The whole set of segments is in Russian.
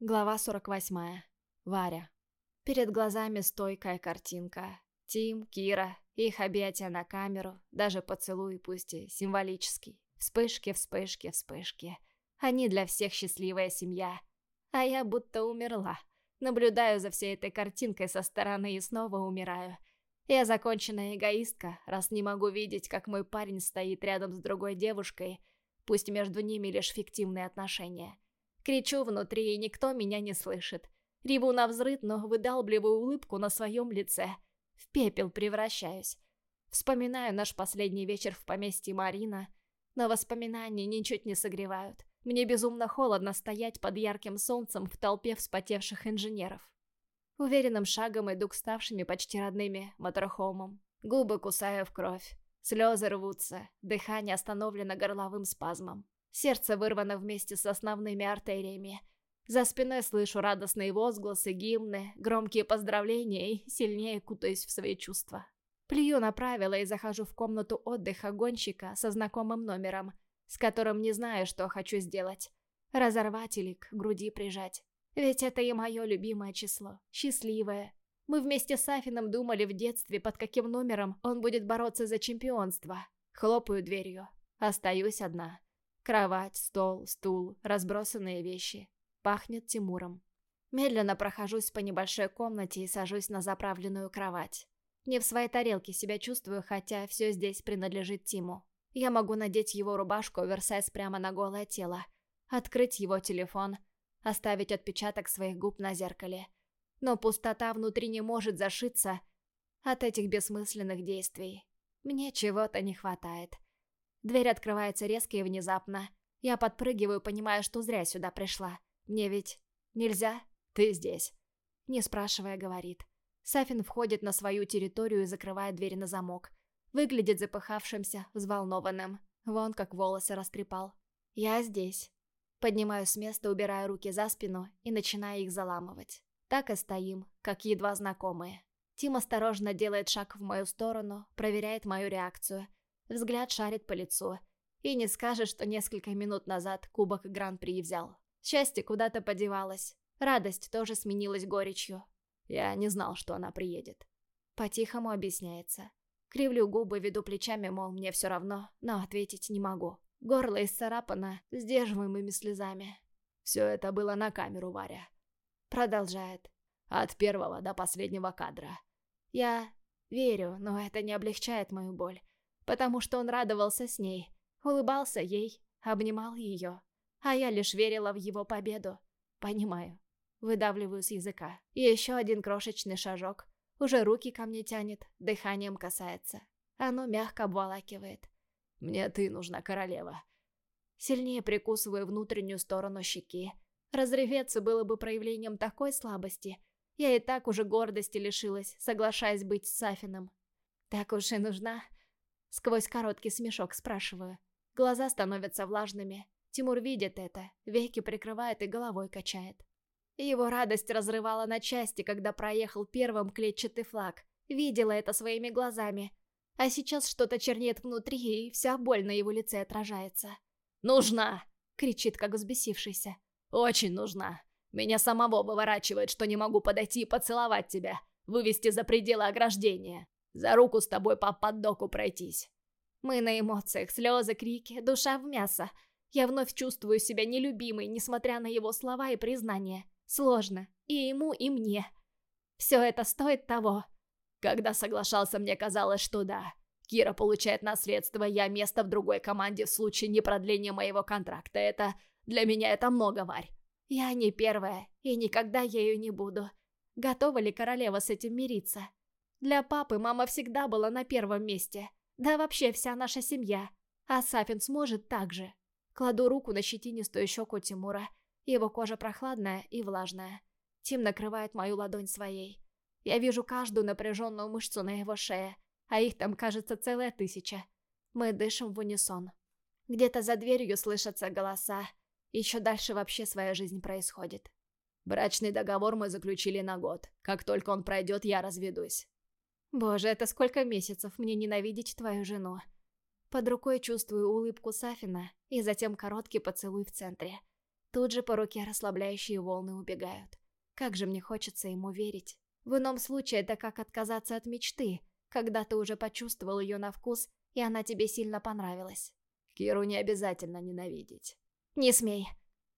Глава 48. Варя. Перед глазами стойкая картинка. Тим, Кира, их объятия на камеру, даже поцелуй, пусть и символический. Вспышки, вспышки, вспышки. Они для всех счастливая семья. А я будто умерла. Наблюдаю за всей этой картинкой со стороны и снова умираю. Я законченная эгоистка, раз не могу видеть, как мой парень стоит рядом с другой девушкой, пусть между ними лишь фиктивные отношения. Кричу внутри, и никто меня не слышит. Реву на взрыд, но выдалбливаю улыбку на своем лице. В пепел превращаюсь. Вспоминаю наш последний вечер в поместье Марина, но воспоминания ничуть не согревают. Мне безумно холодно стоять под ярким солнцем в толпе вспотевших инженеров. Уверенным шагом иду к ставшими почти родными моторхомам. Губы кусаю в кровь. Слезы рвутся, дыхание остановлено горловым спазмом. Сердце вырвано вместе с основными артериями. За спиной слышу радостные возгласы, гимны, громкие поздравления и сильнее кутаюсь в свои чувства. Плюю на правила и захожу в комнату отдыха гонщика со знакомым номером – с которым не знаю, что хочу сделать. Разорвать или к груди прижать. Ведь это и мое любимое число. Счастливое. Мы вместе с Афином думали в детстве, под каким номером он будет бороться за чемпионство. Хлопаю дверью. Остаюсь одна. Кровать, стол, стул, разбросанные вещи. Пахнет Тимуром. Медленно прохожусь по небольшой комнате и сажусь на заправленную кровать. Не в своей тарелке себя чувствую, хотя все здесь принадлежит Тиму. Я могу надеть его рубашку оверсайз прямо на голое тело, открыть его телефон, оставить отпечаток своих губ на зеркале. Но пустота внутри не может зашиться от этих бессмысленных действий. Мне чего-то не хватает. Дверь открывается резко и внезапно. Я подпрыгиваю, понимая, что зря сюда пришла. Мне ведь нельзя? Ты здесь. Не спрашивая, говорит. Сафин входит на свою территорию и закрывает дверь на замок. Выглядит запыхавшимся, взволнованным. Вон как волосы растрепал. Я здесь. Поднимаю с места, убираю руки за спину и начинаю их заламывать. Так и стоим, как едва знакомые. Тим осторожно делает шаг в мою сторону, проверяет мою реакцию. Взгляд шарит по лицу. И не скажет, что несколько минут назад кубок Гран-при взял. Счастье куда-то подевалось. Радость тоже сменилась горечью. Я не знал, что она приедет. По-тихому объясняется. Кривлю губы, веду плечами, мол, мне все равно, но ответить не могу. Горло исцарапано сдерживаемыми слезами. Все это было на камеру, Варя. Продолжает. От первого до последнего кадра. Я верю, но это не облегчает мою боль. Потому что он радовался с ней, улыбался ей, обнимал ее. А я лишь верила в его победу. Понимаю. Выдавливаю с языка. Еще один крошечный шажок. Уже руки ко мне тянет, дыханием касается. Оно мягко обволакивает. «Мне ты нужна, королева». Сильнее прикусываю внутреннюю сторону щеки. Разреветься было бы проявлением такой слабости. Я и так уже гордости лишилась, соглашаясь быть с Сафином. «Так уж и нужна?» Сквозь короткий смешок спрашиваю. Глаза становятся влажными. Тимур видит это, веки прикрывает и головой качает. Его радость разрывала на части, когда проехал первым клетчатый флаг. Видела это своими глазами. А сейчас что-то чернеет внутри, и вся боль на его лице отражается. «Нужна!» — кричит, как взбесившийся. «Очень нужна. Меня самого выворачивает, что не могу подойти и поцеловать тебя, вывести за пределы ограждения, за руку с тобой по поддоку пройтись». Мы на эмоциях, слезы, крики, душа в мясо. Я вновь чувствую себя нелюбимой, несмотря на его слова и признания. Сложно. И ему, и мне. Все это стоит того. Когда соглашался, мне казалось, что да. Кира получает наследство, я место в другой команде в случае непродления моего контракта. Это... Для меня это много, Варь. Я не первая, и никогда ею не буду. Готова ли королева с этим мириться? Для папы мама всегда была на первом месте. Да вообще вся наша семья. А Сафин сможет так же. Кладу руку на щетинистую щеку Тимура его кожа прохладная и влажная. Тим накрывает мою ладонь своей. Я вижу каждую напряженную мышцу на его шее, а их там, кажется, целая тысяча. Мы дышим в унисон. Где-то за дверью слышатся голоса. Еще дальше вообще своя жизнь происходит. Брачный договор мы заключили на год. Как только он пройдет, я разведусь. Боже, это сколько месяцев мне ненавидеть твою жену. Под рукой чувствую улыбку Сафина и затем короткий поцелуй в центре. Тут же по руке расслабляющие волны убегают. Как же мне хочется ему верить. В ином случае это как отказаться от мечты, когда ты уже почувствовал ее на вкус, и она тебе сильно понравилась. Киру не обязательно ненавидеть. «Не смей!»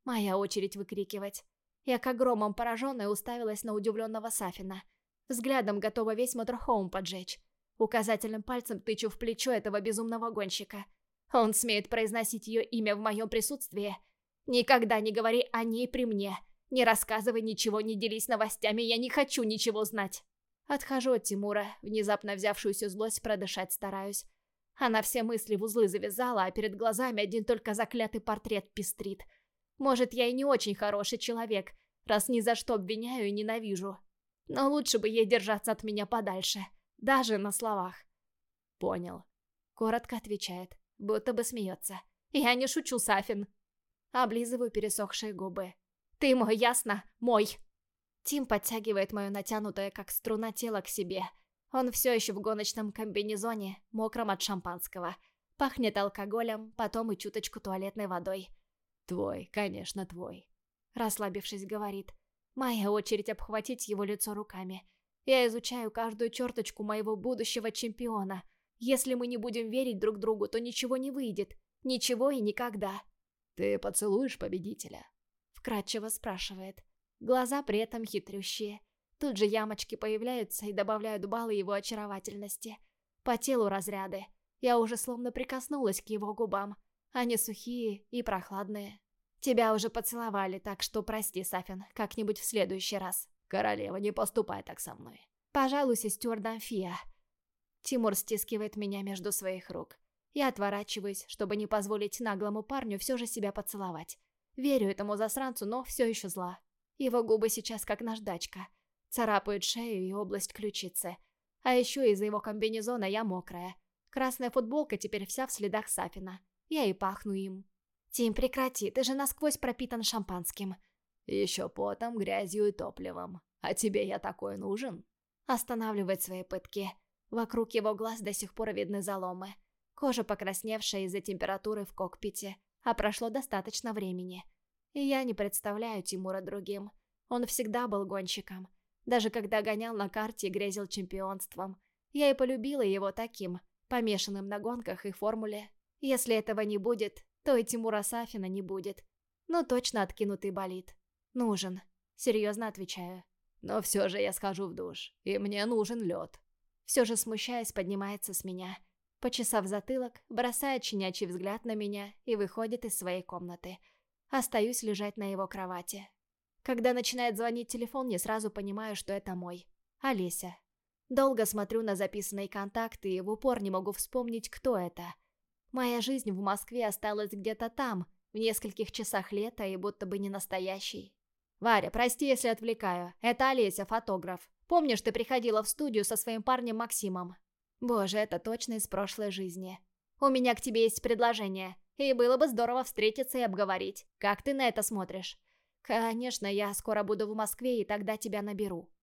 Моя очередь выкрикивать. Я как громом пораженная уставилась на удивленного Сафина. Взглядом готова весь моторхоум поджечь. Указательным пальцем тычу в плечо этого безумного гонщика. Он смеет произносить ее имя в моем присутствии. Никогда не говори о ней при мне. Не рассказывай ничего, не делись новостями, я не хочу ничего знать. Отхожу от Тимура, внезапно взявшуюся злость продышать стараюсь. Она все мысли в узлы завязала, а перед глазами один только заклятый портрет пестрит. Может, я и не очень хороший человек, раз ни за что обвиняю и ненавижу. Но лучше бы ей держаться от меня подальше, даже на словах. Понял. Коротко отвечает, будто бы смеется. Я не шучу, Сафин. Облизываю пересохшие губы. «Ты мой, ясно? Мой!» Тим подтягивает мое натянутое, как струна, тело к себе. Он все еще в гоночном комбинезоне, мокром от шампанского. Пахнет алкоголем, потом и чуточку туалетной водой. «Твой, конечно, твой», — расслабившись, говорит. Моя очередь обхватить его лицо руками. Я изучаю каждую черточку моего будущего чемпиона. Если мы не будем верить друг другу, то ничего не выйдет. Ничего и никогда. «Ты поцелуешь победителя?» Вкратчиво спрашивает. Глаза при этом хитрющие. Тут же ямочки появляются и добавляют баллы его очаровательности. По телу разряды. Я уже словно прикоснулась к его губам. Они сухие и прохладные. Тебя уже поцеловали, так что прости, Сафин, как-нибудь в следующий раз. Королева, не поступай так со мной. Пожалуй, сестер Дамфия. Тимур стискивает меня между своих рук. Я отворачиваюсь, чтобы не позволить наглому парню все же себя поцеловать. Верю этому засранцу, но все еще зла. Его губы сейчас как наждачка. Царапают шею и область ключицы. А еще из-за его комбинезона я мокрая. Красная футболка теперь вся в следах Сафина. Я и пахну им. «Тим, прекрати, ты же насквозь пропитан шампанским». «Еще потом, грязью и топливом. А тебе я такой нужен?» Останавливает свои пытки. Вокруг его глаз до сих пор видны заломы. Кожа покрасневшая из-за температуры в кокпите, а прошло достаточно времени. И я не представляю Тимура другим. Он всегда был гонщиком. Даже когда гонял на карте и грезил чемпионством. Я и полюбила его таким, помешанным на гонках и формуле. Если этого не будет, то и Тимура Сафина не будет. Ну точно откинутый болит. Нужен. Серьезно отвечаю. Но все же я схожу в душ, и мне нужен лед. Все же смущаясь, поднимается с меня. Почесав затылок, бросает щенячий взгляд на меня и выходит из своей комнаты. Остаюсь лежать на его кровати. Когда начинает звонить телефон, не сразу понимаю, что это мой. Олеся. Долго смотрю на записанные контакты и в упор не могу вспомнить, кто это. Моя жизнь в Москве осталась где-то там, в нескольких часах лета и будто бы не настоящей. «Варя, прости, если отвлекаю. Это Олеся, фотограф. Помнишь, ты приходила в студию со своим парнем Максимом?» Боже, это точно из прошлой жизни. У меня к тебе есть предложение, и было бы здорово встретиться и обговорить. Как ты на это смотришь? Конечно, я скоро буду в Москве, и тогда тебя наберу.